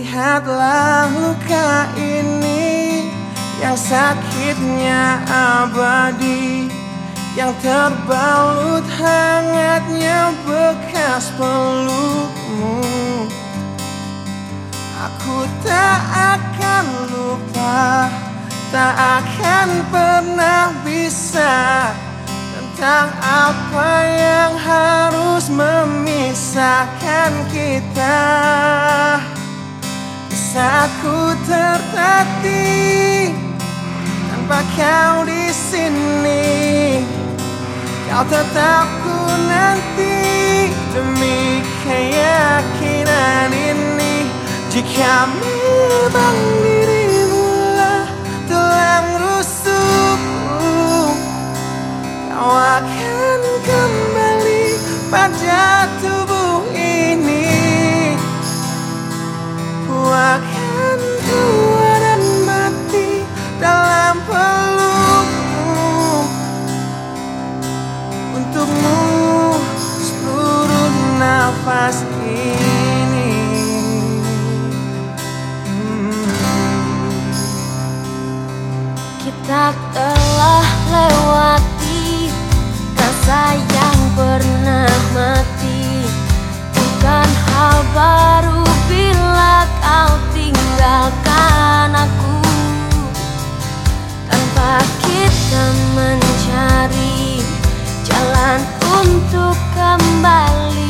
Lihatlah luka ini Yang sakitnya abadi Yang terbalut hangatnya bekas pelukmu. Aku tak akan lupa Tak akan pernah bisa Tentang apa yang harus memisahkan kita saat ku tertatih tanpa kau di sini, kau tetap ku nanti demi keyakinan ini. Jika memang Kita telah lewati rasa yang pernah mati. Bukan hal baru bila kau tinggalkan aku. Tanpa kita mencari jalan untuk kembali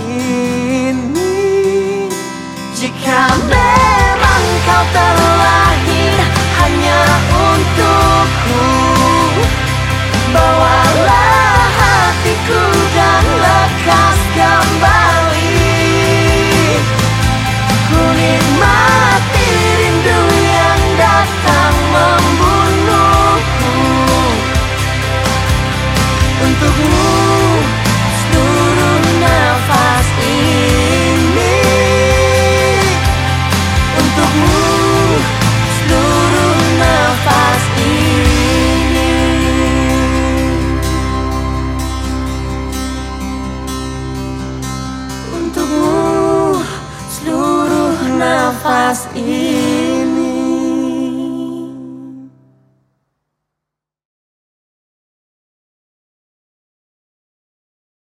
ini. Jika